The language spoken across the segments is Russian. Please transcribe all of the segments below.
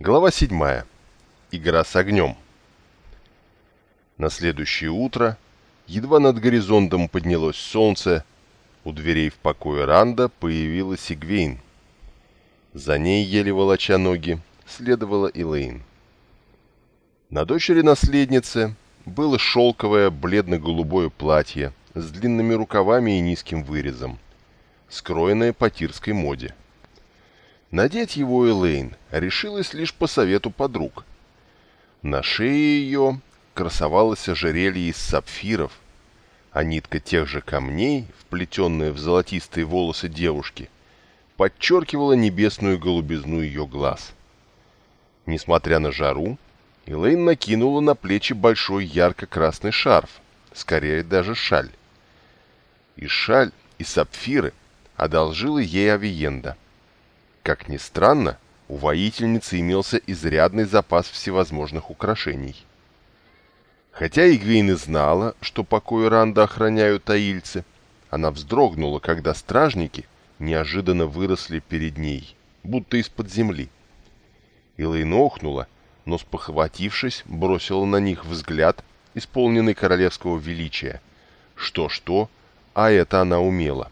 Глава 7. Игра с огнем. На следующее утро, едва над горизонтом поднялось солнце, у дверей в покое Ранда появилась Игвейн. За ней, еле волоча ноги, следовала Элейн. На дочери наследницы было шелковое бледно-голубое платье с длинными рукавами и низким вырезом, скроенное по тирской моде. Надеть его Элейн решилась лишь по совету подруг. На шее ее красовалось ожерелье из сапфиров, а нитка тех же камней, вплетенная в золотистые волосы девушки, подчеркивала небесную голубизну ее глаз. Несмотря на жару, Элейн накинула на плечи большой ярко-красный шарф, скорее даже шаль. И шаль, и сапфиры одолжила ей Авиенда – как ни странно, у воительницы имелся изрядный запас всевозможных украшений. Хотя Игвейн и знала, что покой Ранда охраняют таильцы, она вздрогнула, когда стражники неожиданно выросли перед ней, будто из-под земли. Илэйн охнула, но, спохватившись, бросила на них взгляд, исполненный королевского величия. Что-что, а это она умела.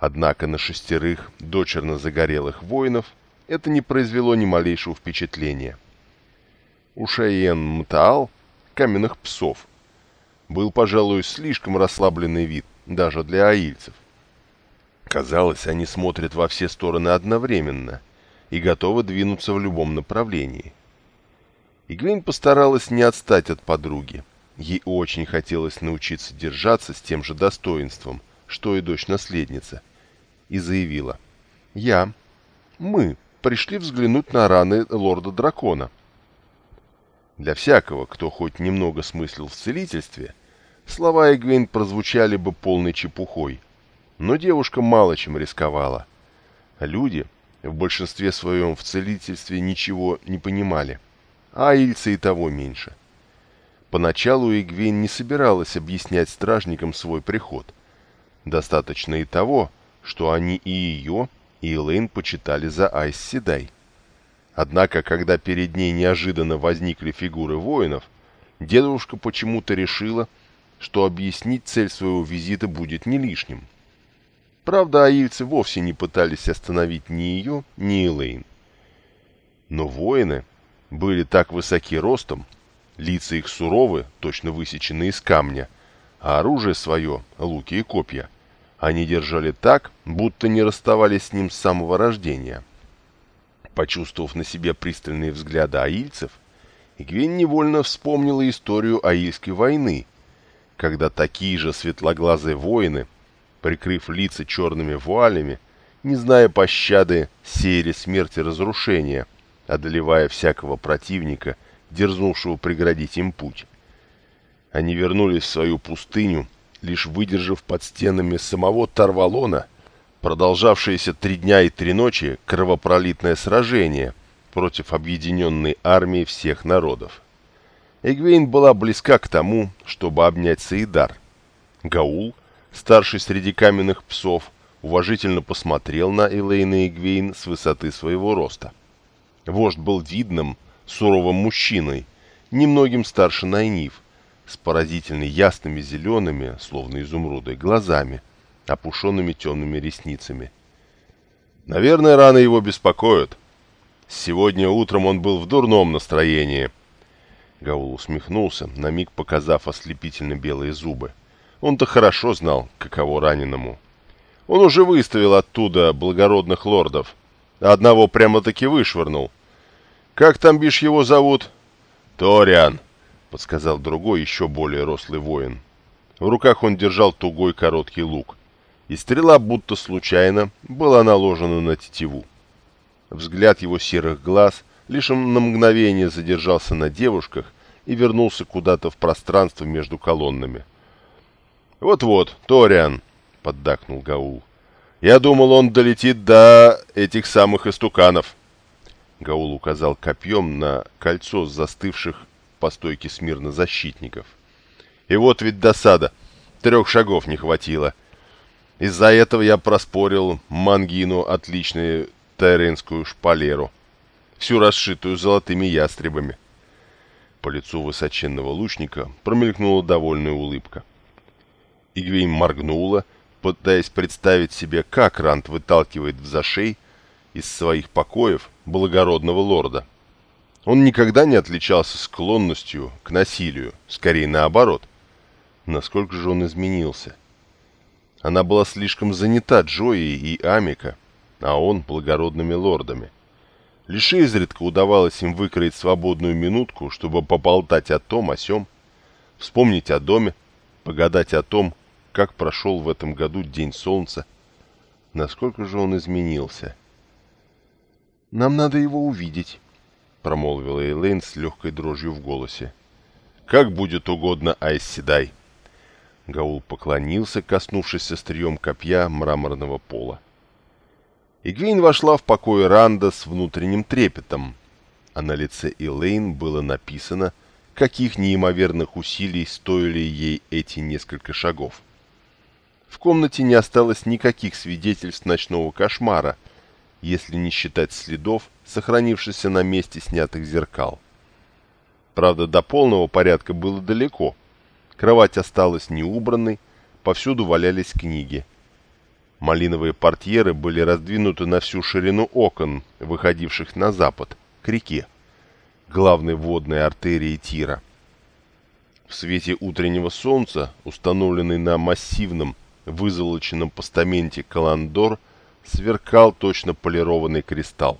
Однако на шестерых дочерно загорелых воинов это не произвело ни малейшего впечатления. У Шаен Мтаал, каменных псов, был, пожалуй, слишком расслабленный вид, даже для аильцев. Казалось, они смотрят во все стороны одновременно и готовы двинуться в любом направлении. Игвейн постаралась не отстать от подруги. Ей очень хотелось научиться держаться с тем же достоинством, что и дочь-наследница, и заявила. «Я, мы пришли взглянуть на раны лорда-дракона». Для всякого, кто хоть немного смыслил в целительстве, слова Эгвейн прозвучали бы полной чепухой. Но девушка мало чем рисковала. Люди в большинстве своем в целительстве ничего не понимали, а ильцы и того меньше. Поначалу Эгвейн не собиралась объяснять стражникам свой приход. Достаточно и того, что они и ее, и Элейн почитали за Айс Седай. Однако, когда перед ней неожиданно возникли фигуры воинов, дедушка почему-то решила, что объяснить цель своего визита будет не лишним. Правда, аильцы вовсе не пытались остановить ни ее, ни Элейн. Но воины были так высоки ростом, лица их суровы, точно высечены из камня, а оружие свое, луки и копья, они держали так, будто не расставались с ним с самого рождения. Почувствовав на себе пристальные взгляды аильцев, Игвень невольно вспомнила историю Аильской войны, когда такие же светлоглазые воины, прикрыв лица черными вуалями, не зная пощады, сеяли смерть и разрушения, одолевая всякого противника, дерзнувшего преградить им путь. Они вернулись в свою пустыню, лишь выдержав под стенами самого Тарвалона продолжавшееся три дня и три ночи кровопролитное сражение против объединенной армии всех народов. Эгвейн была близка к тому, чтобы обнять Саидар. Гаул, старший среди каменных псов, уважительно посмотрел на Элейна Эгвейн с высоты своего роста. Вождь был видным, суровым мужчиной, немногим старше Найниф, с поразительно ясными зелеными, словно изумруды, глазами, опушенными темными ресницами. Наверное, раны его беспокоят. Сегодня утром он был в дурном настроении. Гаул усмехнулся, на миг показав ослепительно белые зубы. Он-то хорошо знал, каково раненому. Он уже выставил оттуда благородных лордов. Одного прямо-таки вышвырнул. Как там бишь его зовут? Ториан. — подсказал другой, еще более рослый воин. В руках он держал тугой короткий лук, и стрела, будто случайно, была наложена на тетиву. Взгляд его серых глаз лишь на мгновение задержался на девушках и вернулся куда-то в пространство между колоннами. «Вот-вот, Ториан!» — поддакнул Гаул. «Я думал, он долетит до этих самых истуканов!» Гаул указал копьем на кольцо застывших по стойке смирно защитников. И вот ведь досада. Трех шагов не хватило. Из-за этого я проспорил Мангину отличную тайренскую шпалеру. всю расшитую золотыми ястребами. По лицу высоченного лучника промелькнула довольная улыбка. Игвейн моргнула, пытаясь представить себе, как Рант выталкивает в зашей из своих покоев благородного лорда. Он никогда не отличался склонностью к насилию, скорее наоборот. Насколько же он изменился? Она была слишком занята Джоей и Амика, а он благородными лордами. Лишь изредка удавалось им выкроить свободную минутку, чтобы поболтать о том, о сём, вспомнить о доме, погадать о том, как прошел в этом году День Солнца. Насколько же он изменился? «Нам надо его увидеть», — промолвила Эйлейн с легкой дрожью в голосе. «Как будет угодно, Айсседай». Гаул поклонился, коснувшись острием копья мраморного пола. Игвейн вошла в покой Ранда с внутренним трепетом, а на лице Элейн было написано, каких неимоверных усилий стоили ей эти несколько шагов. В комнате не осталось никаких свидетельств ночного кошмара, если не считать следов, сохранившихся на месте снятых зеркал. Правда, до полного порядка было далеко. Кровать осталась неубранной, повсюду валялись книги – Малиновые портьеры были раздвинуты на всю ширину окон, выходивших на запад, к реке, главной водной артерии Тира. В свете утреннего солнца, установленный на массивном, вызолоченном постаменте Каландор, сверкал точно полированный кристалл.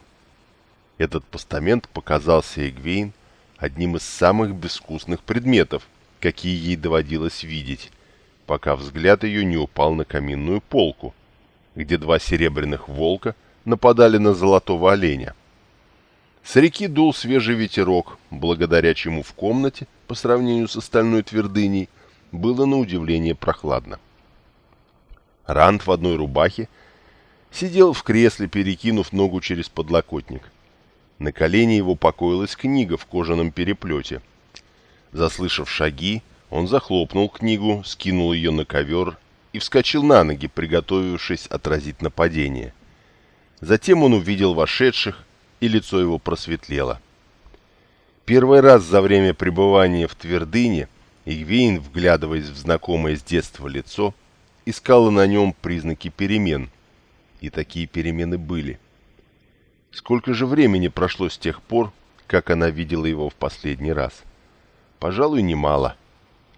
Этот постамент показался Эгвейн одним из самых безвкусных предметов, какие ей доводилось видеть, пока взгляд ее не упал на каминную полку, где два серебряных волка нападали на золотого оленя. С реки дул свежий ветерок, благодаря чему в комнате, по сравнению с остальной твердыней, было на удивление прохладно. Ранд в одной рубахе сидел в кресле, перекинув ногу через подлокотник. На колене его покоилась книга в кожаном переплете. Заслышав шаги, он захлопнул книгу, скинул ее на ковер и вскочил на ноги, приготовившись отразить нападение. Затем он увидел вошедших, и лицо его просветлело. Первый раз за время пребывания в твердыне Игвейн, вглядываясь в знакомое с детства лицо, искала на нем признаки перемен. И такие перемены были. Сколько же времени прошло с тех пор, как она видела его в последний раз? Пожалуй, немало.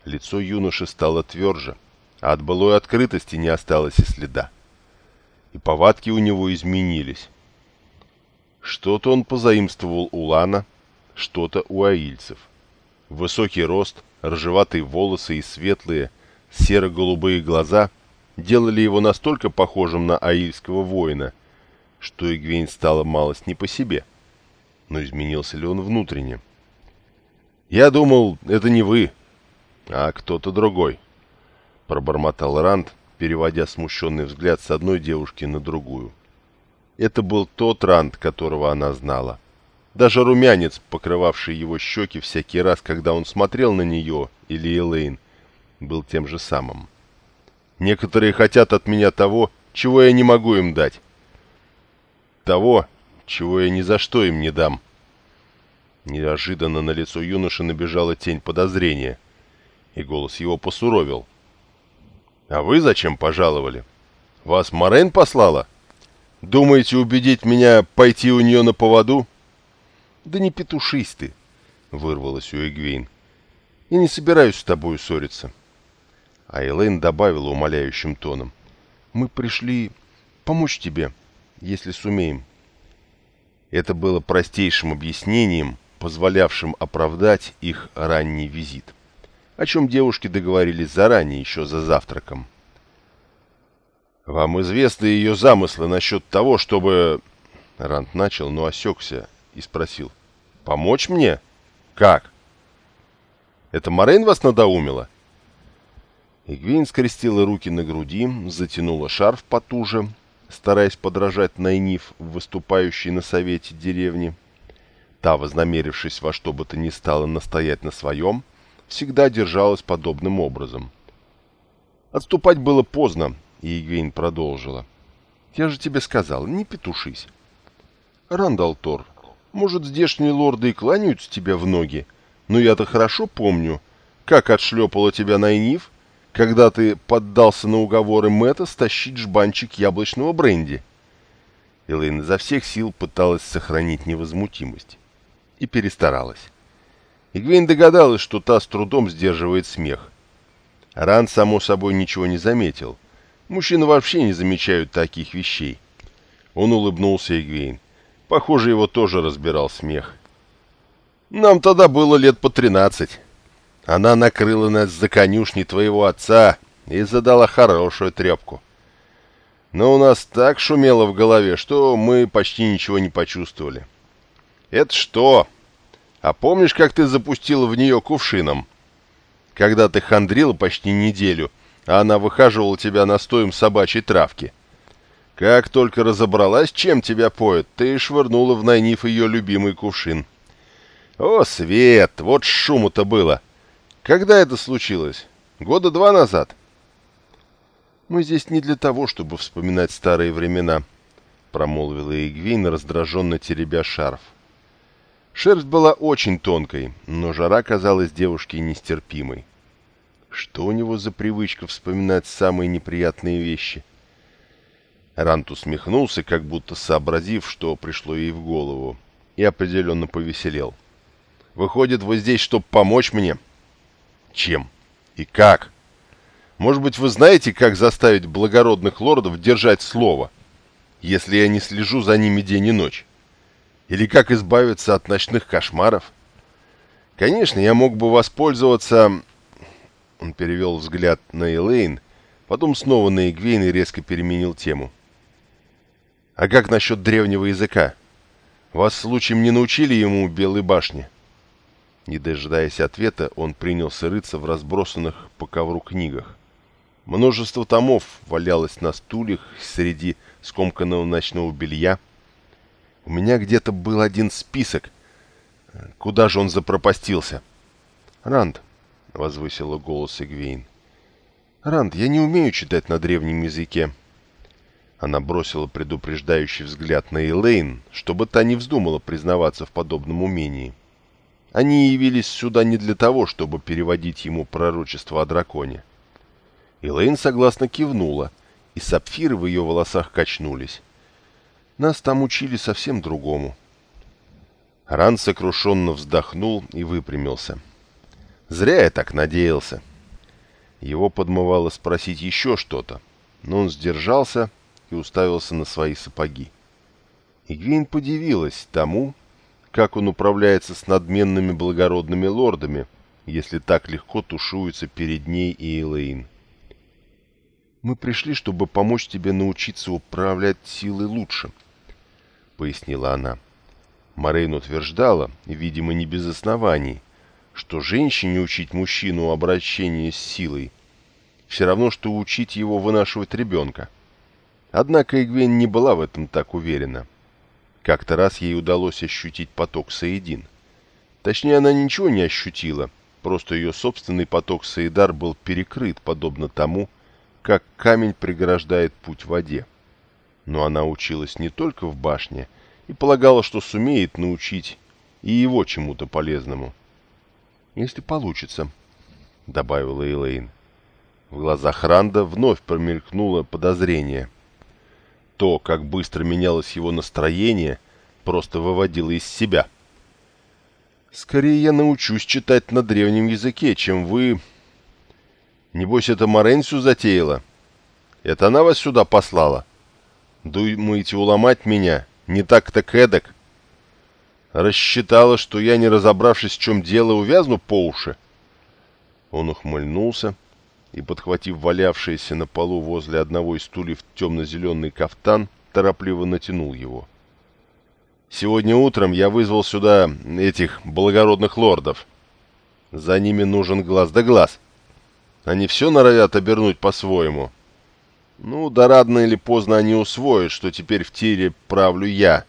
Лицо юноши стало тверже, а от былой открытости не осталось и следа. И повадки у него изменились. Что-то он позаимствовал у Лана, что-то у аильцев. Высокий рост, ржеватые волосы и светлые, серо-голубые глаза делали его настолько похожим на аильского воина, что Игвейн стала малость не по себе. Но изменился ли он внутренне? «Я думал, это не вы, а кто-то другой», пробормотал Ранд, переводя смущенный взгляд с одной девушки на другую. Это был тот Ранд, которого она знала. Даже румянец, покрывавший его щеки всякий раз, когда он смотрел на нее или Элейн, был тем же самым. Некоторые хотят от меня того, чего я не могу им дать. Того, чего я ни за что им не дам. Неожиданно на лицо юноши набежала тень подозрения, и голос его посуровил. А вы зачем пожаловали? Вас Морен послала? Думаете убедить меня пойти у нее на поводу? Да не петушись ты, вырвалась у Эгвейн. Я не собираюсь с тобой ссориться. А Элэйн добавила умоляющим тоном. Мы пришли помочь тебе, если сумеем. Это было простейшим объяснением, позволявшим оправдать их ранний визит о чем девушки договорились заранее, еще за завтраком. «Вам известны ее замыслы насчет того, чтобы...» Рант начал, но осекся и спросил. «Помочь мне? Как?» «Это Морейн вас надоумила?» Игвейн скрестила руки на груди, затянула шарф потуже, стараясь подражать Найниф, выступающей на совете деревни. Та, вознамерившись во что бы то ни стало настоять на своем, всегда держалась подобным образом. Отступать было поздно, и Егвейн продолжила. «Я же тебе сказал, не петушись». «Рандал Тор, Может, здешние лорды и кланяются тебе в ноги, но я-то хорошо помню, как отшлепала тебя Найниф, когда ты поддался на уговоры Мэтта стащить жбанчик яблочного бренди. Элэйн изо всех сил пыталась сохранить невозмутимость. И перестаралась. Игвейн догадалась, что та с трудом сдерживает смех. Ран, само собой, ничего не заметил. Мужчины вообще не замечают таких вещей. Он улыбнулся Игвейн. Похоже, его тоже разбирал смех. «Нам тогда было лет по тринадцать. Она накрыла нас за конюшни твоего отца и задала хорошую трепку. Но у нас так шумело в голове, что мы почти ничего не почувствовали. Это что? А помнишь, как ты запустила в нее кувшином? Когда ты хандрила почти неделю, а она выхаживала тебя настоем собачьей травки. Как только разобралась, чем тебя поет, ты швырнула в Найниф ее любимый кувшин. О, Свет, вот шуму-то было. Когда это случилось? Года два назад? «Мы здесь не для того, чтобы вспоминать старые времена», — промолвила Игвейн, раздраженно теребя шарф. Шерсть была очень тонкой, но жара казалась девушке нестерпимой. Что у него за привычка вспоминать самые неприятные вещи? Рант усмехнулся, как будто сообразив, что пришло ей в голову, и определенно повеселел. «Выходит, вы здесь, чтобы помочь мне?» «Чем? И как?» Может быть, вы знаете, как заставить благородных лордов держать слово, если я не слежу за ними день и ночь? Или как избавиться от ночных кошмаров? Конечно, я мог бы воспользоваться... Он перевел взгляд на Элейн, потом снова на Игвейн и резко переменил тему. А как насчет древнего языка? Вас случаем не научили ему Белой башни? Не дожидаясь ответа, он принялся рыться в разбросанных по ковру книгах. Множество томов валялось на стульях среди скомканного ночного белья. У меня где-то был один список. Куда же он запропастился? Ранд, — возвысила голос Игвейн. Ранд, я не умею читать на древнем языке. Она бросила предупреждающий взгляд на Элейн, чтобы та не вздумала признаваться в подобном умении. Они явились сюда не для того, чтобы переводить ему пророчество о драконе. Элейн согласно кивнула, и сапфиры в ее волосах качнулись. Нас там учили совсем другому. Ран сокрушенно вздохнул и выпрямился. Зря я так надеялся. Его подмывало спросить еще что-то, но он сдержался и уставился на свои сапоги. Игвейн подивилась тому, как он управляется с надменными благородными лордами, если так легко тушуется перед ней и Элейн. Мы пришли, чтобы помочь тебе научиться управлять силой лучше», — пояснила она. Морейн утверждала, видимо, не без оснований, что женщине учить мужчину обращению с силой все равно, что учить его вынашивать ребенка. Однако Игвен не была в этом так уверена. Как-то раз ей удалось ощутить поток Саидин. Точнее, она ничего не ощутила, просто ее собственный поток Саидар был перекрыт, подобно тому, как камень преграждает путь воде. Но она училась не только в башне и полагала, что сумеет научить и его чему-то полезному. «Если получится», — добавила Элейн. В глазах Ранда вновь промелькнуло подозрение. То, как быстро менялось его настроение, просто выводило из себя. «Скорее я научусь читать на древнем языке, чем вы Небось, это Моренсю затеяла? Это она вас сюда послала? Думаете уломать меня? Не так-то эдак? Рассчитала, что я, не разобравшись, в чем дело, увязну по уши? Он ухмыльнулся и, подхватив валявшийся на полу возле одного из стульев темно-зеленый кафтан, торопливо натянул его. «Сегодня утром я вызвал сюда этих благородных лордов. За ними нужен глаз да глаз». Они все норовят обернуть по-своему. Ну, да радно или поздно они усвоят, что теперь в тире правлю я.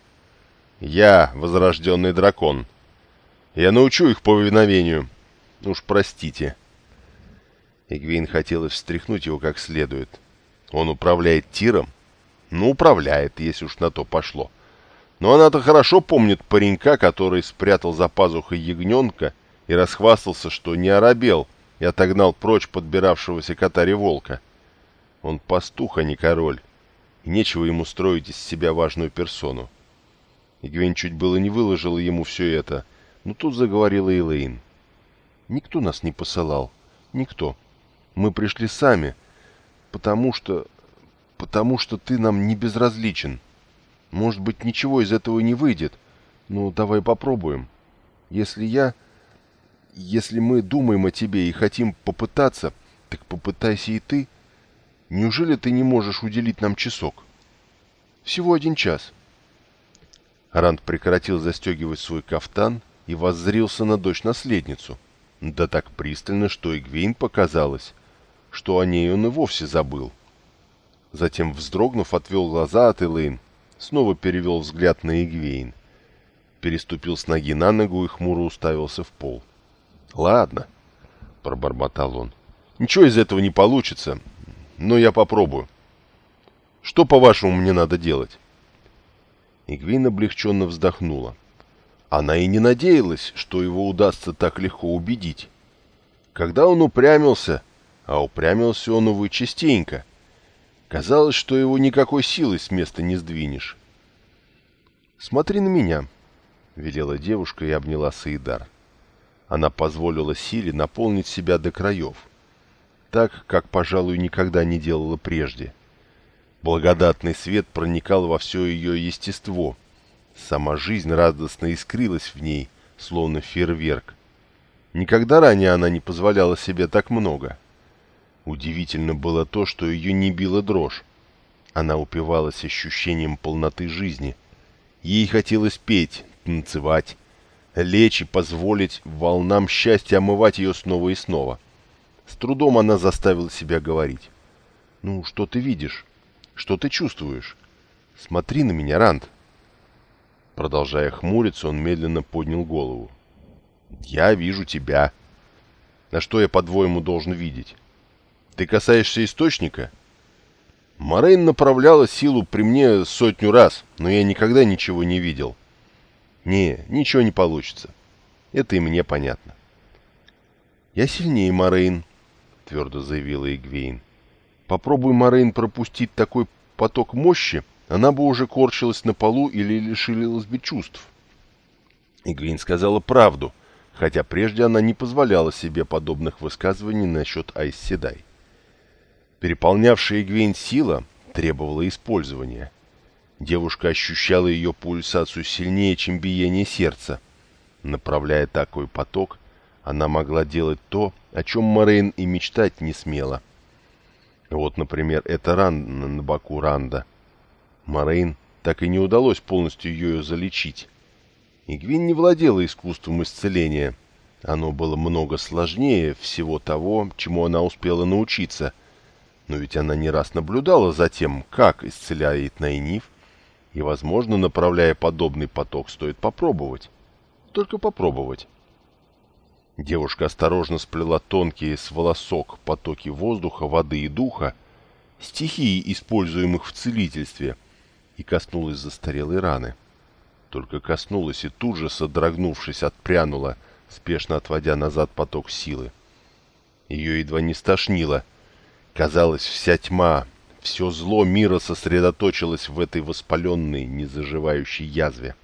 Я, возрожденный дракон. Я научу их повиновению. Уж простите. Игвейн хотелось встряхнуть его как следует. Он управляет тиром? Ну, управляет, если уж на то пошло. Но она-то хорошо помнит паренька, который спрятал за пазухой ягненка и расхвастался, что не оробел, и отогнал прочь подбиравшегося катари волка. Он пастух, а не король, и нечего ему строить из себя важную персону. Игвень чуть было не выложила ему все это, но тут заговорила Элейн. «Никто нас не посылал. Никто. Мы пришли сами, потому что... потому что ты нам не безразличен. Может быть, ничего из этого не выйдет. Ну, давай попробуем. Если я... Если мы думаем о тебе и хотим попытаться, так попытайся и ты. Неужели ты не можешь уделить нам часок? Всего один час». Ранд прекратил застегивать свой кафтан и воззрился на дочь-наследницу. Да так пристально, что Игвейн показалось, что о ней он и вовсе забыл. Затем, вздрогнув, отвел глаза от Элейн, снова перевел взгляд на Игвейн. Переступил с ноги на ногу и хмуро уставился в пол. «Ладно», — пробормотал он, — «ничего из этого не получится, но я попробую. Что, по-вашему, мне надо делать?» Игвейн облегченно вздохнула. Она и не надеялась, что его удастся так легко убедить. Когда он упрямился, а упрямился он, увы, частенько, казалось, что его никакой силой с места не сдвинешь. «Смотри на меня», — велела девушка и обняла Саидар. Она позволила силе наполнить себя до краев, так, как, пожалуй, никогда не делала прежде. Благодатный свет проникал во все ее естество — Сама жизнь радостно искрилась в ней, словно фейерверк. Никогда ранее она не позволяла себе так много. Удивительно было то, что ее не била дрожь. Она упивалась ощущением полноты жизни. Ей хотелось петь, танцевать, лечь и позволить волнам счастья омывать ее снова и снова. С трудом она заставила себя говорить. «Ну, что ты видишь? Что ты чувствуешь? Смотри на меня, Ранд!» Продолжая хмуриться, он медленно поднял голову. «Я вижу тебя. На что я, по-твоему, должен видеть? Ты касаешься источника?» Морейн направляла силу при мне сотню раз, но я никогда ничего не видел. Не, ничего не получится. Это и мне понятно. «Я сильнее, Морейн», — твердо заявила Игвейн. «Попробуй, Морейн, пропустить такой поток мощи, она бы уже корчилась на полу или лишилась бы чувств. Игвин сказала правду, хотя прежде она не позволяла себе подобных высказываний насчет Айс Седай. Переполнявшая Игвейн сила требовала использования. Девушка ощущала ее пульсацию сильнее, чем биение сердца. Направляя такой поток, она могла делать то, о чем Морейн и мечтать не смела. Вот, например, эта рана на боку Ранда. Морейн так и не удалось полностью ее залечить. Игвин не владела искусством исцеления. Оно было много сложнее всего того, чему она успела научиться. Но ведь она не раз наблюдала за тем, как исцеляет Найниф, и, возможно, направляя подобный поток, стоит попробовать. Только попробовать. Девушка осторожно сплела тонкие с волосок потоки воздуха, воды и духа, стихии, используемых в целительстве – и коснулась застарелой раны. Только коснулась и тут же, содрогнувшись, отпрянула, спешно отводя назад поток силы. Ее едва не стошнило. Казалось, вся тьма, все зло мира сосредоточилось в этой воспаленной, незаживающей язве.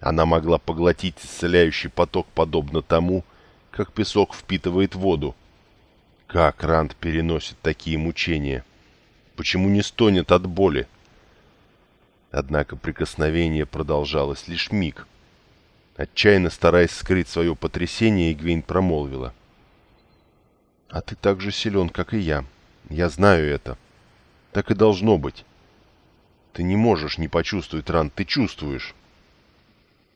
Она могла поглотить исцеляющий поток подобно тому, как песок впитывает воду. Как Ранд переносит такие мучения? Почему не стонет от боли? Однако прикосновение продолжалось лишь миг. Отчаянно стараясь скрыть свое потрясение, Игвейн промолвила. «А ты так же силен, как и я. Я знаю это. Так и должно быть. Ты не можешь не почувствовать ран, ты чувствуешь».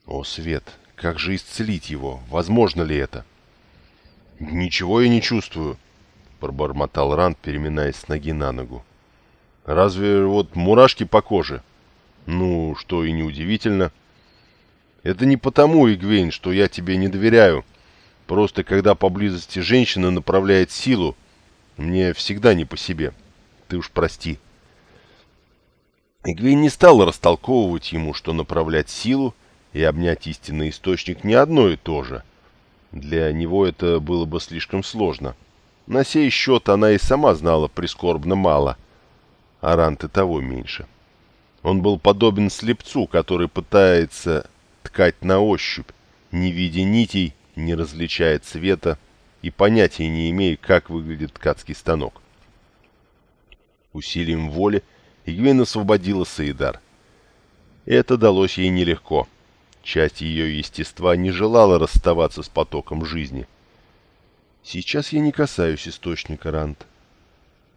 «О, Свет, как же исцелить его? Возможно ли это?» «Ничего я не чувствую», — пробормотал Ранд, переминаясь с ноги на ногу. «Разве вот мурашки по коже?» Ну, что и неудивительно. Это не потому, Игвейн, что я тебе не доверяю. Просто когда поблизости женщина направляет силу, мне всегда не по себе. Ты уж прости. Игвейн не стал растолковывать ему, что направлять силу и обнять истинный источник не одно и то же. Для него это было бы слишком сложно. На сей счет она и сама знала прискорбно мало, а Рант и того меньше. Он был подобен слепцу, который пытается ткать на ощупь, не видя нитей, не различая цвета и понятия не имея, как выглядит ткацкий станок. Усилием воли Игвейн освободила Саидар. Это далось ей нелегко. Часть ее естества не желала расставаться с потоком жизни. «Сейчас я не касаюсь источника, Рант».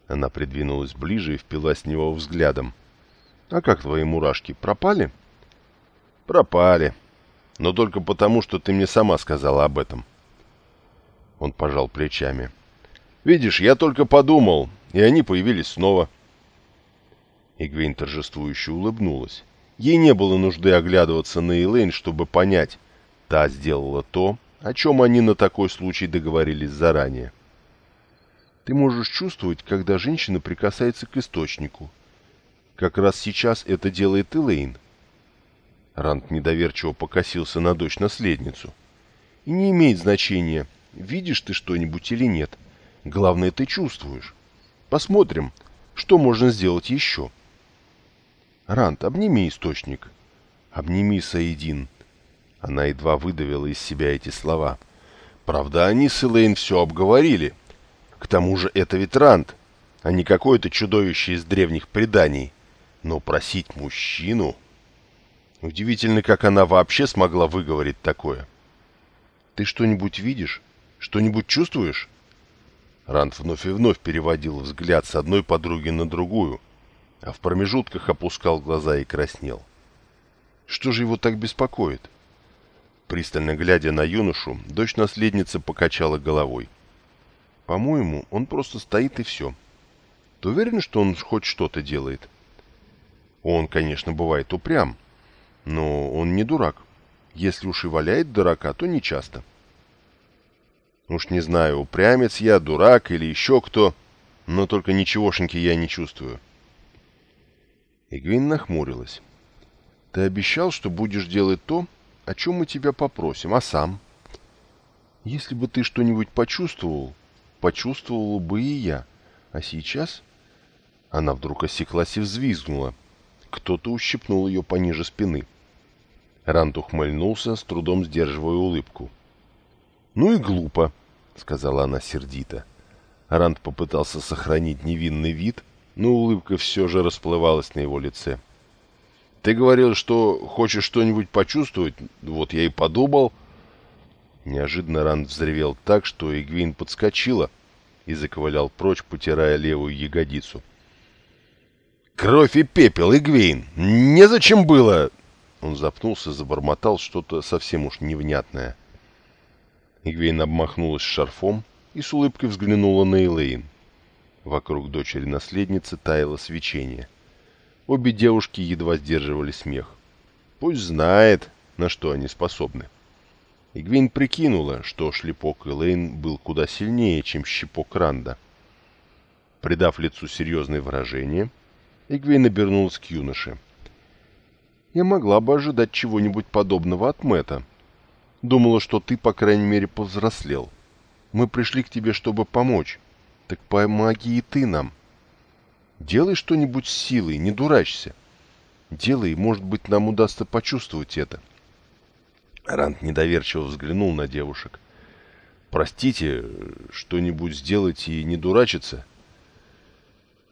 Она придвинулась ближе и впилась в него взглядом. «А как твои мурашки, пропали?» «Пропали. Но только потому, что ты мне сама сказала об этом». Он пожал плечами. «Видишь, я только подумал, и они появились снова». Игвейн торжествующе улыбнулась. Ей не было нужды оглядываться на Элейн, чтобы понять, та сделала то, о чем они на такой случай договорились заранее. Ты можешь чувствовать, когда женщина прикасается к источнику. Как раз сейчас это делает Элейн. Рант недоверчиво покосился на дочь-наследницу. И не имеет значения, видишь ты что-нибудь или нет. Главное, ты чувствуешь. Посмотрим, что можно сделать еще. Рант, обними источник. Обними, Саидин. Она едва выдавила из себя эти слова. Правда, они с Элейн все обговорили. К тому же это ведь Рант, а не какое-то чудовище из древних преданий. Но просить мужчину... Удивительно, как она вообще смогла выговорить такое. «Ты что-нибудь видишь? Что-нибудь чувствуешь?» Рант вновь и вновь переводил взгляд с одной подруги на другую, а в промежутках опускал глаза и краснел. Что же его так беспокоит? Пристально глядя на юношу, дочь наследницы покачала головой. По-моему, он просто стоит и все. Ты уверен, что он хоть что-то делает? Он, конечно, бывает упрям, но он не дурак. Если уж и валяет дурака, то не часто. Уж не знаю, упрямец я, дурак или еще кто, но только ничегошеньки я не чувствую. Игвин нахмурилась. «Ты обещал, что будешь делать то, о чем мы тебя попросим, а сам?» «Если бы ты что-нибудь почувствовал, почувствовала бы и я. А сейчас...» Она вдруг осеклась и взвизгнула. Кто-то ущипнул ее пониже спины. Рант ухмыльнулся, с трудом сдерживая улыбку. «Ну и глупо», — сказала она сердито. Ранд попытался сохранить невинный вид, но улыбка все же расплывалась на его лице. «Ты говорил, что хочешь что-нибудь почувствовать? Вот я и подумал». Неожиданно Ранд взревел так, что Игвин подскочила и заковылял прочь, потирая левую ягодицу. «Кровь и пепел, Игвейн! Незачем было!» Он запнулся, забормотал что-то совсем уж невнятное. Игвейн обмахнулась шарфом и с улыбкой взглянула на Элейн. Вокруг дочери-наследницы таяло свечение. Обе девушки едва сдерживали смех. Пусть знает, на что они способны. Игвин прикинула, что шлепок Элейн был куда сильнее, чем щепок Ранда. Придав лицу серьезное выражение, Игвин обернулась к юноше. «Я могла бы ожидать чего-нибудь подобного от Мэта. Думала, что ты, по крайней мере, повзрослел. Мы пришли к тебе, чтобы помочь. Так помоги и ты нам. Делай что-нибудь с силой, не дурачься. Делай, может быть, нам удастся почувствовать это. Рант недоверчиво взглянул на девушек. «Простите, что-нибудь сделать и не дурачиться?»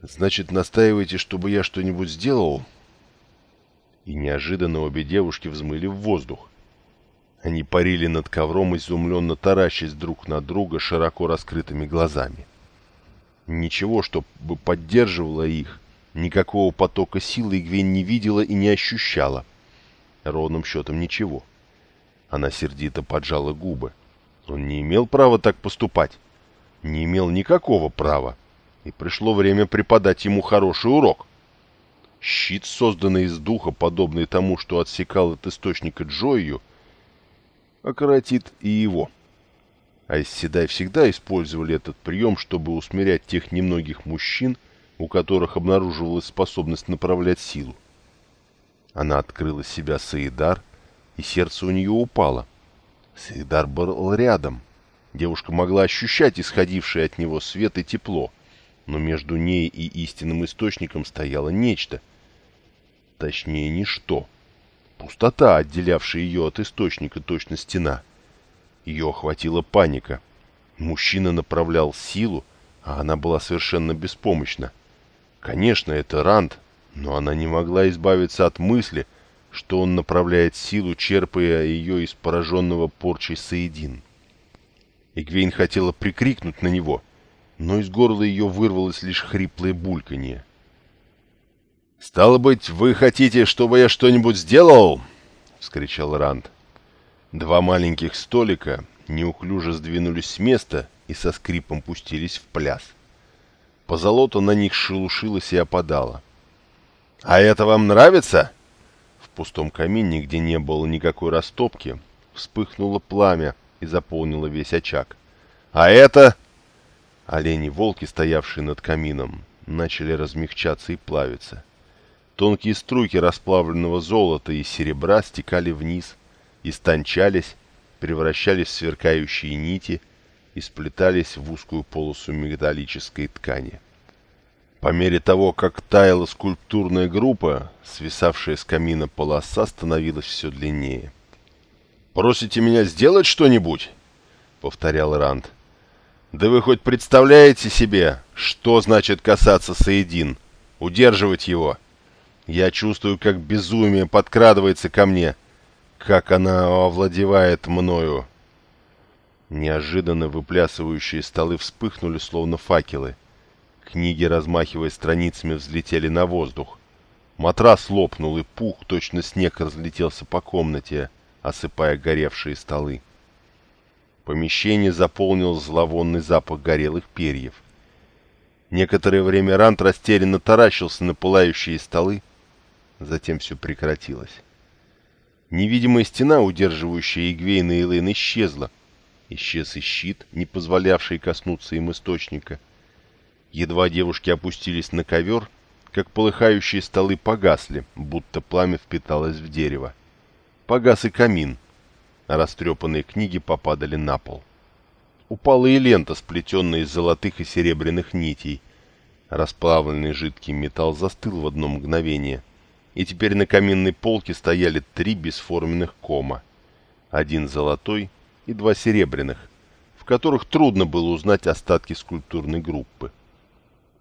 «Значит, настаиваете, чтобы я что-нибудь сделал?» И неожиданно обе девушки взмыли в воздух. Они парили над ковром, изумленно таращась друг на друга широко раскрытыми глазами. Ничего, чтобы поддерживало их, никакого потока силы Игвень не видела и не ощущала. Ровным счетом ничего. Она сердито поджала губы. Он не имел права так поступать. Не имел никакого права. И пришло время преподать ему хороший урок. Щит, созданный из духа, подобный тому, что отсекал от источника Джою, окоротит и его. А Седай всегда использовали этот прием, чтобы усмирять тех немногих мужчин, у которых обнаруживалась способность направлять силу. Она открыла себя Саидар, и сердце у нее упало. Саидар был рядом. Девушка могла ощущать исходившее от него свет и тепло, но между ней и истинным источником стояло нечто. Точнее, ничто. Пустота, отделявшая ее от источника, точно стена. Ее охватила паника. Мужчина направлял силу, а она была совершенно беспомощна. Конечно, это Ранд, но она не могла избавиться от мысли, что он направляет силу, черпая ее из пораженного порчей Саидин. Игвейн хотела прикрикнуть на него, но из горла ее вырвалось лишь хриплое бульканье. «Стало быть, вы хотите, чтобы я что-нибудь сделал?» — вскричал Ранд. Два маленьких столика неуклюже сдвинулись с места и со скрипом пустились в пляс. Позолота на них шелушилась и опадала. «А это вам нравится?» В пустом камине, где не было никакой растопки, вспыхнуло пламя и заполнило весь очаг. «А это...» Олени-волки, стоявшие над камином, начали размягчаться и плавиться. Тонкие струйки расплавленного золота и серебра стекали вниз, истончались, превращались в сверкающие нити и сплетались в узкую полосу металлической ткани. По мере того, как таяла скульптурная группа, свисавшая с камина полоса становилась все длиннее. «Просите меня сделать что-нибудь?» — повторял Ранд. «Да вы хоть представляете себе, что значит касаться Саидин, удерживать его? Я чувствую, как безумие подкрадывается ко мне, как она овладевает мною». Неожиданно выплясывающие столы вспыхнули, словно факелы — Книги, размахивая страницами, взлетели на воздух. Матрас лопнул, и пух, точно снег, разлетелся по комнате, осыпая горевшие столы. Помещение заполнил зловонный запах горелых перьев. Некоторое время Рант растерянно таращился на пылающие столы, затем все прекратилось. Невидимая стена, удерживающая Игвейна и Элэйн, исчезла. Исчез и щит, не позволявший коснуться им источника — Едва девушки опустились на ковер, как полыхающие столы погасли, будто пламя впиталось в дерево. Погас и камин, а растрепанные книги попадали на пол. Упала и лента, сплетенная из золотых и серебряных нитей. Расплавленный жидкий металл застыл в одно мгновение, и теперь на каминной полке стояли три бесформенных кома. Один золотой и два серебряных, в которых трудно было узнать остатки скульптурной группы.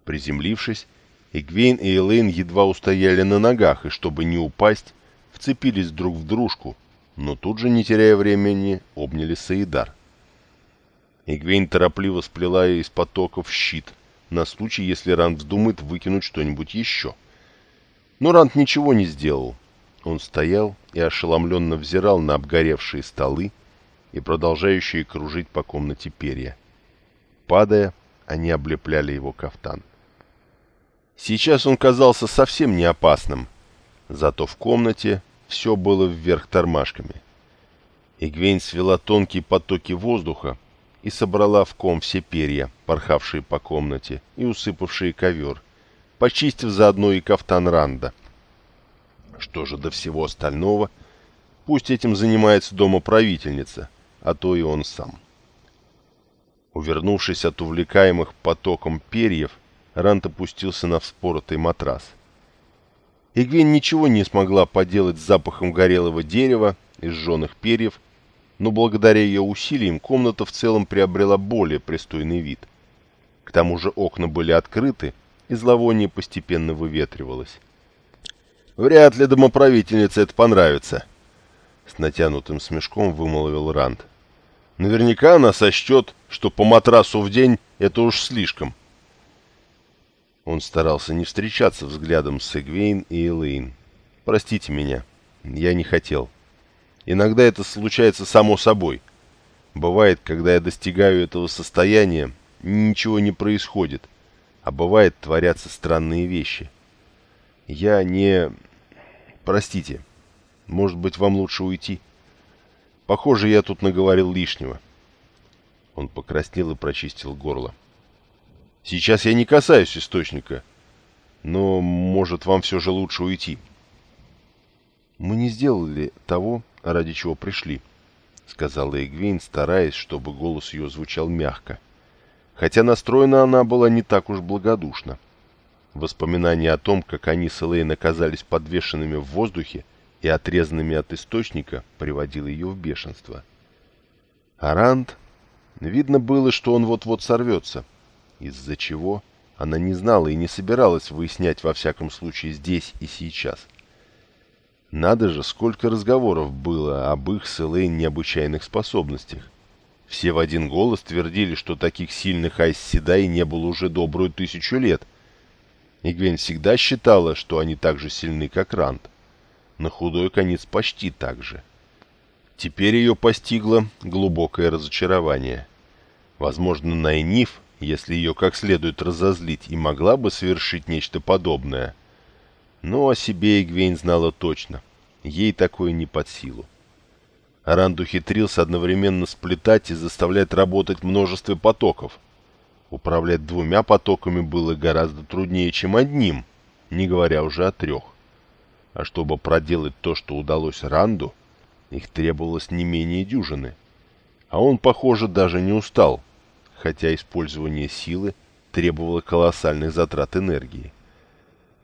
Приземлившись, Игвейн и Элейн едва устояли на ногах, и чтобы не упасть, вцепились друг в дружку, но тут же, не теряя времени, обняли Саидар. Игвейн торопливо сплела из потоков щит, на случай, если Ранд вздумает выкинуть что-нибудь еще. Но Ранд ничего не сделал. Он стоял и ошеломленно взирал на обгоревшие столы и продолжающие кружить по комнате перья. Падая, они облепляли его кафтан. — Сейчас он казался совсем не опасным, зато в комнате все было вверх тормашками. Игвейн свела тонкие потоки воздуха и собрала в ком все перья, порхавшие по комнате и усыпавшие ковер, почистив заодно и кафтан Ранда. Что же до всего остального, пусть этим занимается дома правительница, а то и он сам. Увернувшись от увлекаемых потоком перьев, Рант опустился на вспоротый матрас. Игвин ничего не смогла поделать с запахом горелого дерева и сжженных перьев, но благодаря ее усилиям комната в целом приобрела более пристойный вид. К тому же окна были открыты, и зловоние постепенно выветривалось. «Вряд ли домоправительнице это понравится», — с натянутым смешком вымолвил Ранд. «Наверняка она сочтет, что по матрасу в день это уж слишком». Он старался не встречаться взглядом с Эгвейн и Элейн. «Простите меня, я не хотел. Иногда это случается само собой. Бывает, когда я достигаю этого состояния, ничего не происходит, а бывает, творятся странные вещи. Я не... Простите, может быть, вам лучше уйти? Похоже, я тут наговорил лишнего». Он покраснел и прочистил горло. Сейчас я не касаюсь источника. Но, может, вам все же лучше уйти. «Мы не сделали того, ради чего пришли», — сказала Эгвейн, стараясь, чтобы голос ее звучал мягко. Хотя настроена она была не так уж благодушно. Воспоминание о том, как они с Элейн оказались подвешенными в воздухе и отрезанными от источника, приводило ее в бешенство. Аранд... Видно было, что он вот-вот сорвется. Из-за чего она не знала и не собиралась выяснять во всяком случае здесь и сейчас. Надо же, сколько разговоров было об их с Элейн необычайных способностях. Все в один голос твердили, что таких сильных Айс Седай не было уже добрую тысячу лет. И Гвен всегда считала, что они так же сильны, как Ранд. На худой конец почти так же. Теперь ее постигло глубокое разочарование. Возможно, Найниф, если ее как следует разозлить, и могла бы совершить нечто подобное. Но о себе Игвейн знала точно. Ей такое не под силу. Аранд ухитрился одновременно сплетать и заставлять работать множество потоков. Управлять двумя потоками было гораздо труднее, чем одним, не говоря уже о трех. А чтобы проделать то, что удалось Ранду, их требовалось не менее дюжины. А он, похоже, даже не устал, хотя использование силы требовало колоссальных затрат энергии.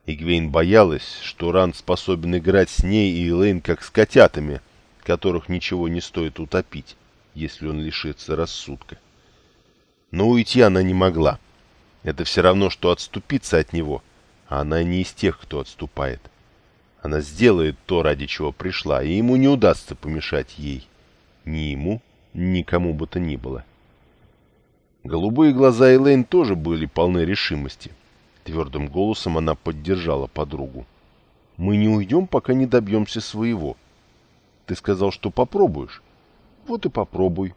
Игвейн боялась, что Ранд способен играть с ней и Элейн как с котятами, которых ничего не стоит утопить, если он лишится рассудка. Но уйти она не могла. Это все равно, что отступиться от него, а она не из тех, кто отступает. Она сделает то, ради чего пришла, и ему не удастся помешать ей. Ни ему, ни кому бы то ни было. Голубые глаза Элейн тоже были полны решимости. Твердым голосом она поддержала подругу. «Мы не уйдем, пока не добьемся своего. Ты сказал, что попробуешь. Вот и попробуй».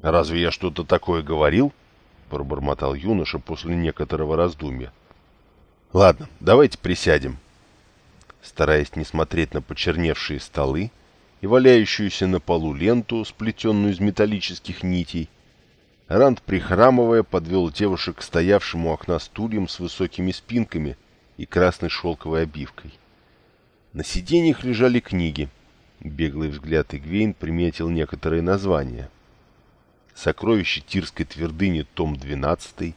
«Разве я что-то такое говорил?» — пробормотал юноша после некоторого раздумья. «Ладно, давайте присядем», стараясь не смотреть на почерневшие столы и валяющуюся на полу ленту, сплетенную из металлических нитей, Ранд, прихрамывая, подвел девушек к стоявшему окна стульям с высокими спинками и красной шелковой обивкой. На сиденьях лежали книги. Беглый взгляд Игвейн приметил некоторые названия. «Сокровище Тирской твердыни. Том 12»,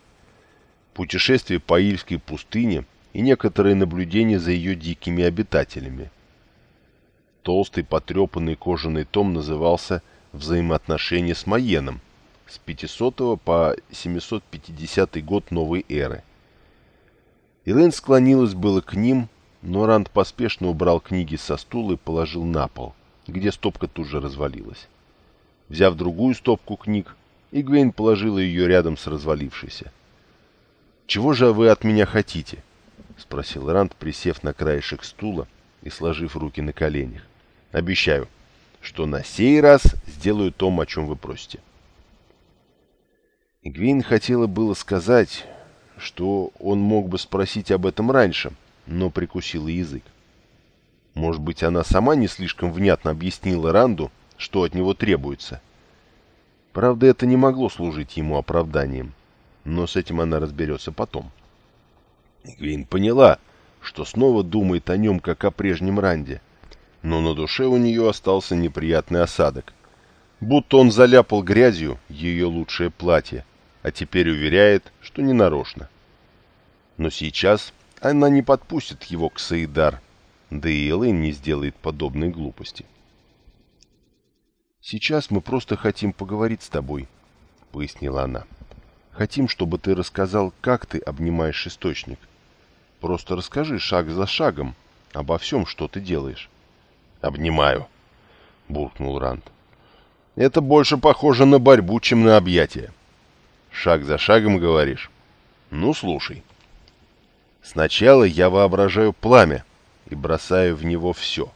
«Путешествие по Ильской пустыне» и некоторые наблюдения за ее дикими обитателями. Толстый потрепанный кожаный том назывался «Взаимоотношения с Маеном» с 500 по 750 год новой эры. Элэйн склонилась было к ним, но Ранд поспешно убрал книги со стула и положил на пол, где стопка тут же развалилась. Взяв другую стопку книг, Игвейн положила ее рядом с развалившейся. «Чего же вы от меня хотите?» — спросил Ранд, присев на краешек стула и сложив руки на коленях. «Обещаю, что на сей раз сделаю то, о чем вы просите». Игвейн хотела было сказать, что он мог бы спросить об этом раньше, но прикусила язык. Может быть, она сама не слишком внятно объяснила Ранду, что от него требуется. Правда, это не могло служить ему оправданием, но с этим она разберется потом. — Гвин поняла, что снова думает о нем, как о прежнем Ранде. Но на душе у нее остался неприятный осадок. Будто он заляпал грязью ее лучшее платье, а теперь уверяет, что не нарочно. Но сейчас она не подпустит его к Саидар, да и Элэйн не сделает подобной глупости. «Сейчас мы просто хотим поговорить с тобой», — пояснила она. «Хотим, чтобы ты рассказал, как ты обнимаешь источник. Просто расскажи шаг за шагом обо всем, что ты делаешь. «Обнимаю», — буркнул Ранд. «Это больше похоже на борьбу, чем на объятие. Шаг за шагом, говоришь? Ну, слушай. Сначала я воображаю пламя и бросаю в него все.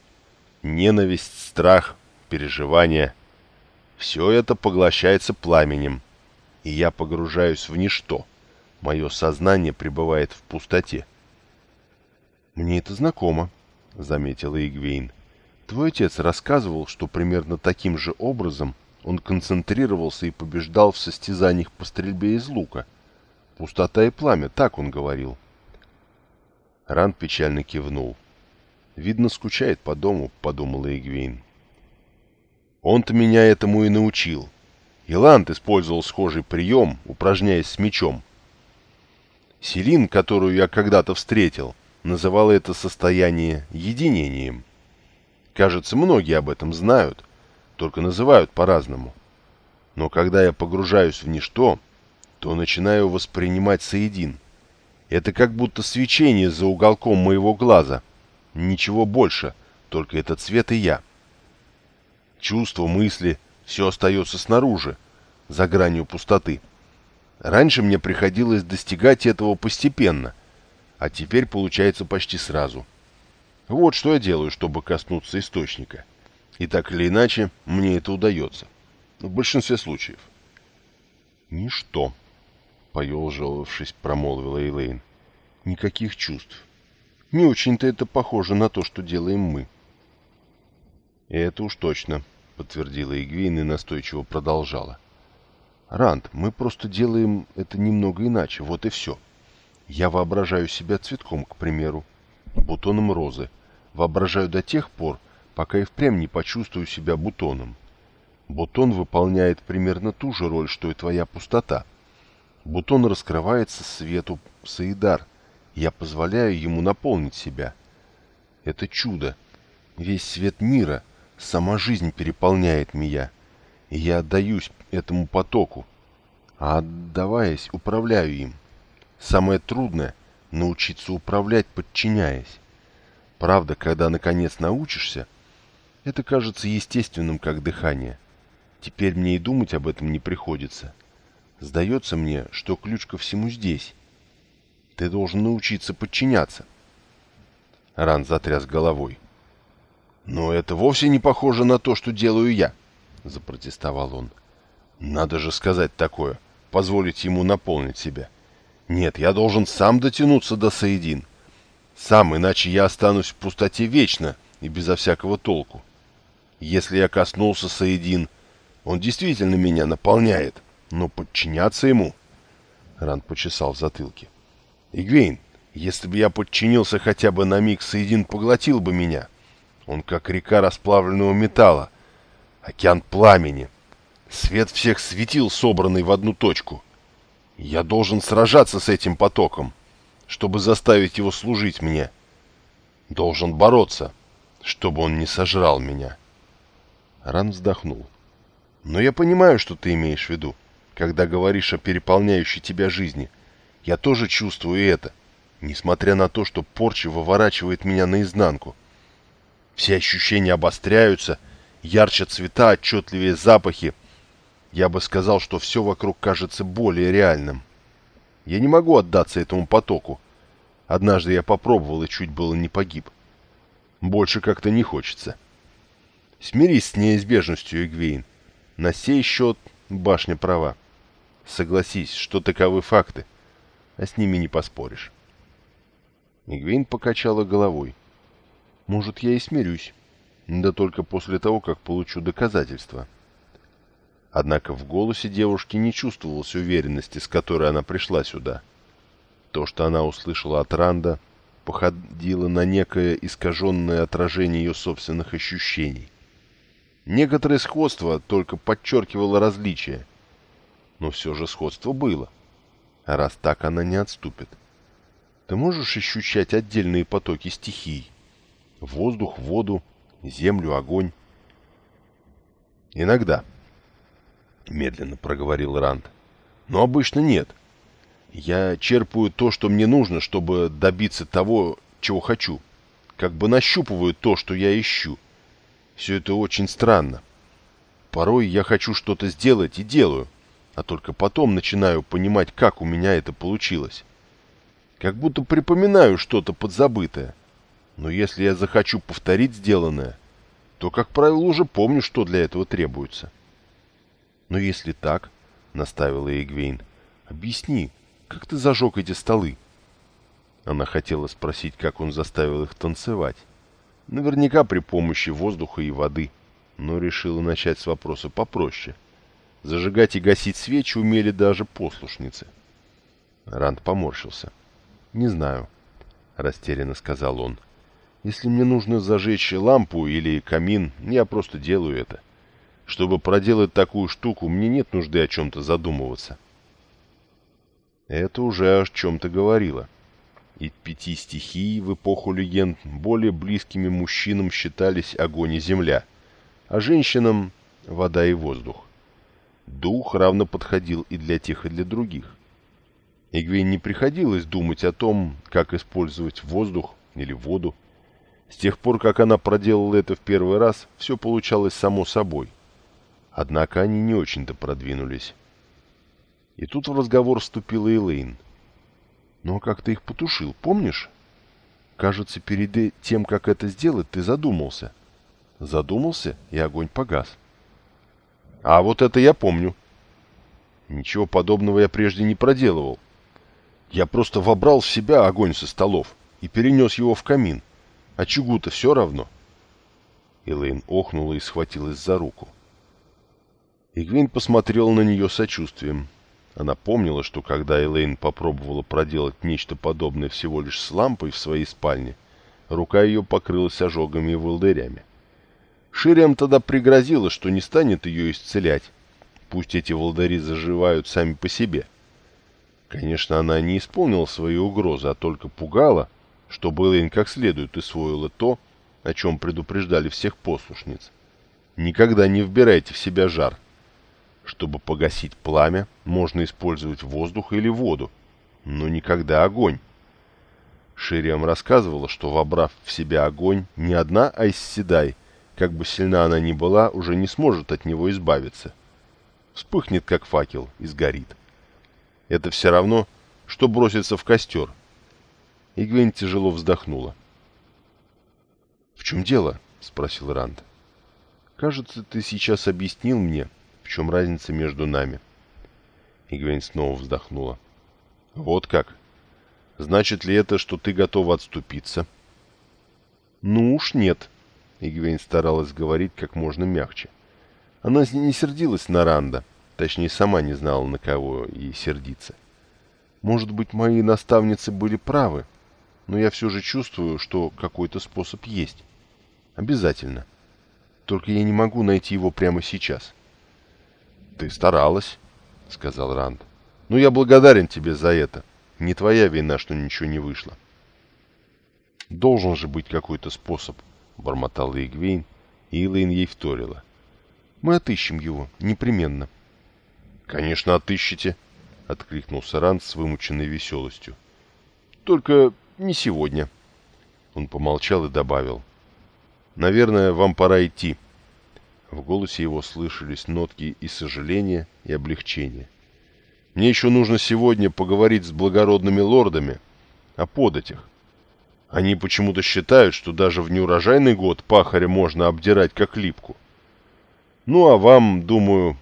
Ненависть, страх, переживания. Все это поглощается пламенем, и я погружаюсь в ничто. Мое сознание пребывает в пустоте. «Мне это знакомо», — заметила Игвейн. «Твой отец рассказывал, что примерно таким же образом он концентрировался и побеждал в состязаниях по стрельбе из лука. Пустота и пламя, так он говорил». Ран печально кивнул. Видно, скучает по дому, подумала Игвейн. Он-то меня этому и научил. Иланд использовал схожий прием, упражняясь с мечом. Селин, которую я когда-то встретил, называла это состояние единением. Кажется, многие об этом знают, только называют по-разному. Но когда я погружаюсь в ничто, то начинаю воспринимать соедин. Это как будто свечение за уголком моего глаза. Ничего больше, только этот цвет и я. Чувства, мысли, все остается снаружи, за гранью пустоты. Раньше мне приходилось достигать этого постепенно, а теперь получается почти сразу. Вот что я делаю, чтобы коснуться источника. И так или иначе, мне это удается. В большинстве случаев. Ничто поеживавшись, промолвила Эйлейн. «Никаких чувств. Не очень-то это похоже на то, что делаем мы». «Это уж точно», — подтвердила Игвейн и настойчиво продолжала. «Ранд, мы просто делаем это немного иначе, вот и все. Я воображаю себя цветком, к примеру, бутоном розы. Воображаю до тех пор, пока и впрямь не почувствую себя бутоном. Бутон выполняет примерно ту же роль, что и твоя пустота — Бутон раскрывается свету Саидар. Я позволяю ему наполнить себя. Это чудо. Весь свет мира, сама жизнь переполняет меня. И я отдаюсь этому потоку. А отдаваясь, управляю им. Самое трудное — научиться управлять, подчиняясь. Правда, когда наконец научишься, это кажется естественным, как дыхание. Теперь мне и думать об этом не приходится. — Сдается мне, что ключ ко всему здесь. Ты должен научиться подчиняться. Ран затряс головой. Но это вовсе не похоже на то, что делаю я, запротестовал он. Надо же сказать такое, позволить ему наполнить себя. Нет, я должен сам дотянуться до Саидин. Сам, иначе я останусь в пустоте вечно и безо всякого толку. Если я коснулся Саидин, он действительно меня наполняет. Но подчиняться ему... Ранд почесал в затылке. Игвейн, если бы я подчинился хотя бы на миг, Соедин поглотил бы меня. Он как река расплавленного металла, океан пламени. Свет всех светил, собранный в одну точку. Я должен сражаться с этим потоком, чтобы заставить его служить мне. Должен бороться, чтобы он не сожрал меня. Ран вздохнул. Но я понимаю, что ты имеешь в виду когда говоришь о переполняющей тебя жизни. Я тоже чувствую это, несмотря на то, что порча выворачивает меня наизнанку. Все ощущения обостряются, ярче цвета, отчетливее запахи. Я бы сказал, что все вокруг кажется более реальным. Я не могу отдаться этому потоку. Однажды я попробовал и чуть было не погиб. Больше как-то не хочется. Смирись с неизбежностью, Игвейн. На сей счет башня права. Согласись, что таковы факты, а с ними не поспоришь. Игвейн покачала головой. Может, я и смирюсь, да только после того, как получу доказательства. Однако в голосе девушки не чувствовалось уверенности, с которой она пришла сюда. То, что она услышала от Ранда, походило на некое искаженное отражение ее собственных ощущений. Некоторое сходство только подчеркивало различия — но все же сходство было. А раз так, она не отступит. Ты можешь ощущать отдельные потоки стихий? Воздух, воду, землю, огонь? Иногда, медленно проговорил Ранд. Но обычно нет. Я черпаю то, что мне нужно, чтобы добиться того, чего хочу. Как бы нащупываю то, что я ищу. Все это очень странно. Порой я хочу что-то сделать и делаю, а только потом начинаю понимать, как у меня это получилось. Как будто припоминаю что-то подзабытое. Но если я захочу повторить сделанное, то, как правило, уже помню, что для этого требуется. Но если так, — наставила Эгвейн, — объясни, как ты зажег эти столы? Она хотела спросить, как он заставил их танцевать. Наверняка при помощи воздуха и воды, но решила начать с вопроса попроще — Зажигать и гасить свечи умели даже послушницы. Ранд поморщился. «Не знаю», — растерянно сказал он. Если мне нужно зажечь лампу или камин, я просто делаю это. Чтобы проделать такую штуку, мне нет нужды о чем-то задумываться. Это уже о чем-то говорило. И пяти стихий в эпоху легенд более близкими мужчинам считались огонь и земля, а женщинам — вода и воздух. Дух равно подходил и для тех, и для других. Игвейн не приходилось думать о том, как использовать воздух или воду. С тех пор, как она проделала это в первый раз, все получалось само собой. Однако они не очень-то продвинулись. И тут в разговор вступила Элейн. «Ну а как ты их потушил, помнишь? Кажется, перед тем, как это сделать, ты задумался». Задумался, и огонь погас. «А вот это я помню». «Ничего подобного я прежде не проделывал. Я просто вобрал в себя огонь со столов и перенес его в камин. Очагу-то все равно. Элейн охнула и схватилась за руку. Игвин посмотрел на нее сочувствием. Она помнила, что когда Элейн попробовала проделать нечто подобное всего лишь с лампой в своей спальне, рука ее покрылась ожогами и волдырями. Шириам тогда пригрозила, что не станет ее исцелять. Пусть эти волдыри заживают сами по себе — Конечно, она не исполнила свои угрозы, а только пугала, чтобы Элэйн как следует усвоила то, о чем предупреждали всех послушниц. Никогда не вбирайте в себя жар. Чтобы погасить пламя, можно использовать воздух или воду, но никогда огонь. Шириам рассказывала, что, вобрав в себя огонь, ни одна Айсседай, как бы сильна она ни была, уже не сможет от него избавиться. Вспыхнет, как факел, и сгорит. Это все равно, что броситься в костер. Игвейн тяжело вздохнула. «В чем дело?» — спросил Ранд. «Кажется, ты сейчас объяснил мне, в чем разница между нами». Игвейн снова вздохнула. «Вот как? Значит ли это, что ты готова отступиться?» «Ну уж нет», — Игвейн старалась говорить как можно мягче. Она не сердилась на Ранда, — Точнее, сама не знала, на кого и сердиться. Может быть, мои наставницы были правы, но я все же чувствую, что какой-то способ есть. Обязательно. Только я не могу найти его прямо сейчас. «Ты старалась», — сказал Ранд. «Ну, я благодарен тебе за это. Не твоя вина, что ничего не вышло». «Должен же быть какой-то способ», — бормотала Игвейн, и Илэйн ей вторила. «Мы отыщем его, непременно». «Конечно, отыщете», — откликнулся Ранд с вымученной веселостью. «Только не сегодня». Он помолчал и добавил. «Наверное, вам пора идти». В голосе его слышались нотки и сожаления, и облегчения. «Мне еще нужно сегодня поговорить с благородными лордами о податях. Они почему-то считают, что даже в неурожайный год пахаря можно обдирать как липку. Ну, а вам, думаю,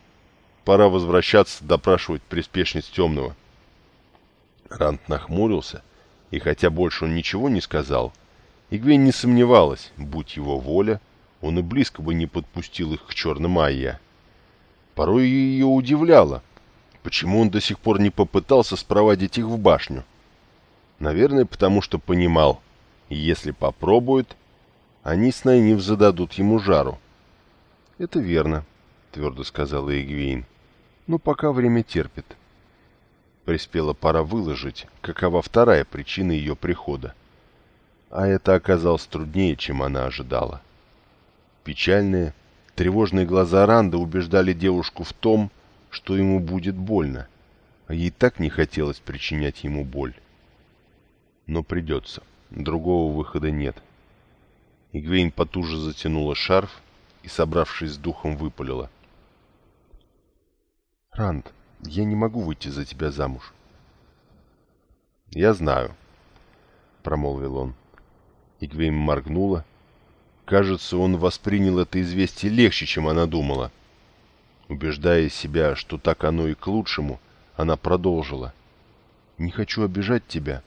пора возвращаться допрашивать приспешниц темного. Рант нахмурился, и хотя больше он ничего не сказал, Игвейн не сомневалась, будь его воля, он и близко бы не подпустил их к черным Айя. Порой ее удивляло, почему он до сих пор не попытался спровадить их в башню. Наверное, потому что понимал, если попробует, они с Найнив зададут ему жару. — Это верно, — твердо сказала Игвейн но пока время терпит. Приспела пора выложить, какова вторая причина ее прихода. А это оказалось труднее, чем она ожидала. Печальные, тревожные глаза Ранда убеждали девушку в том, что ему будет больно, а ей так не хотелось причинять ему боль. Но придется, другого выхода нет. Игвейн потуже затянула шарф и, собравшись с духом, выпалила. Ранд, я не могу выйти за тебя замуж. Я знаю, промолвил он. Игвейм моргнула. Кажется, он воспринял это известие легче, чем она думала. Убеждая себя, что так оно и к лучшему, она продолжила. «Не хочу обижать тебя.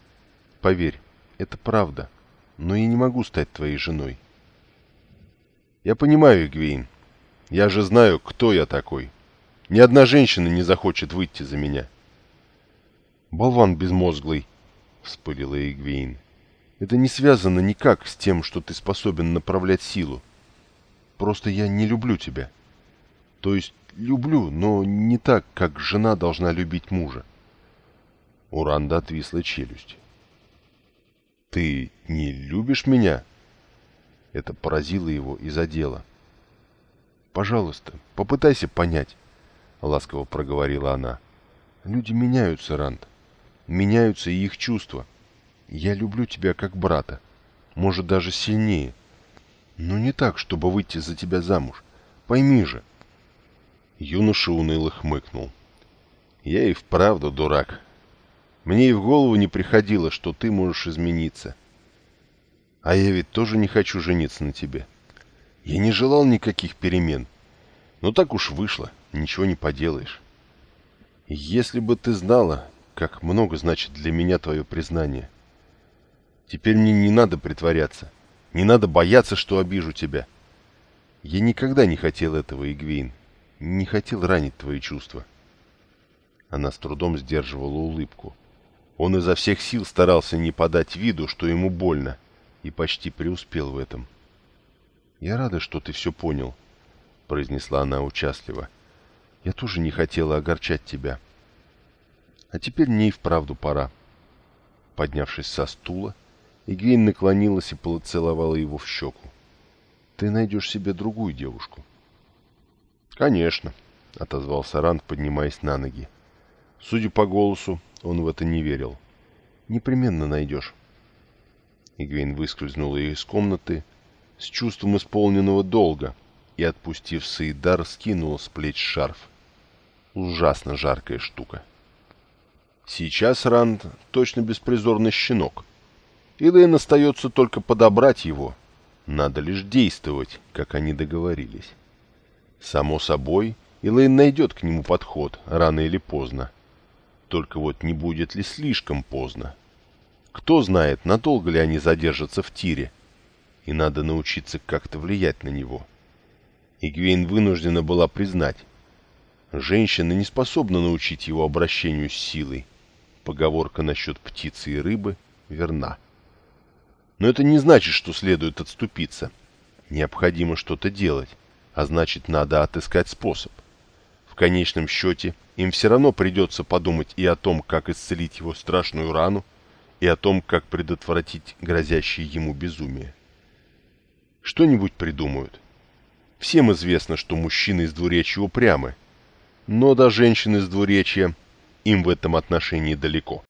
Поверь, это правда, но я не могу стать твоей женой». «Я понимаю, Игвейн. Я же знаю, кто я такой. Ни одна женщина не захочет выйти за меня. «Болван безмозглый!» — вспылила Игвейн. Это не связано никак с тем, что ты способен направлять силу. Просто я не люблю тебя. То есть люблю, но не так, как жена должна любить мужа. У Ранда отвисла челюсть. «Ты не любишь меня?» Это поразило его и задело. «Пожалуйста, попытайся понять», — ласково проговорила она. «Люди меняются, Ранд. Меняются и их чувства. Я люблю тебя как брата. Может, даже сильнее. Но не так, чтобы выйти за тебя замуж. Пойми же». Юноша уныло хмыкнул. «Я и вправду дурак. Мне и в голову не приходило, что ты можешь измениться. А я ведь тоже не хочу жениться на тебе. Я не желал никаких перемен. Но так уж вышло, ничего не поделаешь. Если бы ты знала, как много значит для меня твое признание. Теперь мне не надо притворяться. Не надо бояться, что обижу тебя. Я никогда не хотел этого, Игвейн. Не хотел ранить твои чувства. Она с трудом сдерживала улыбку. Он изо всех сил старался не подать виду, что ему больно, и почти преуспел в этом. «Я рада, что ты все понял», — произнесла она участливо. «Я тоже не хотела огорчать тебя. А теперь мне и вправду пора». Поднявшись со стула, Игвейн наклонилась и поцеловала его в щеку. «Ты найдешь себе другую девушку». «Конечно», — отозвался Ранд, поднимаясь на ноги. Судя по голосу, он в это не верил. «Непременно найдешь». Игвейн выскользнула из комнаты с чувством исполненного долга и, отпустив Саидар, скинула с плеч шарф. Ужасно жаркая штука. Сейчас Ранд точно беспризорный щенок. Илэйн остается только подобрать его. Надо лишь действовать, как они договорились. Само собой, Илэйн найдет к нему подход, рано или поздно. Только вот не будет ли слишком поздно? Кто знает, надолго ли они задержатся в тире. И надо научиться как-то влиять на него. Игвейн вынуждена была признать. Женщина не способна научить его обращению с силой. Поговорка насчет птицы и рыбы верна. Но это не значит, что следует отступиться. Необходимо что-то делать, а значит, надо отыскать способ. В конечном счете, им все равно придется подумать и о том, как исцелить его страшную рану, и о том, как предотвратить грозящее ему безумие. Что-нибудь придумают. Всем известно, что мужчины из двуречья упрямы, но до женщин из двуречья им в этом отношении далеко.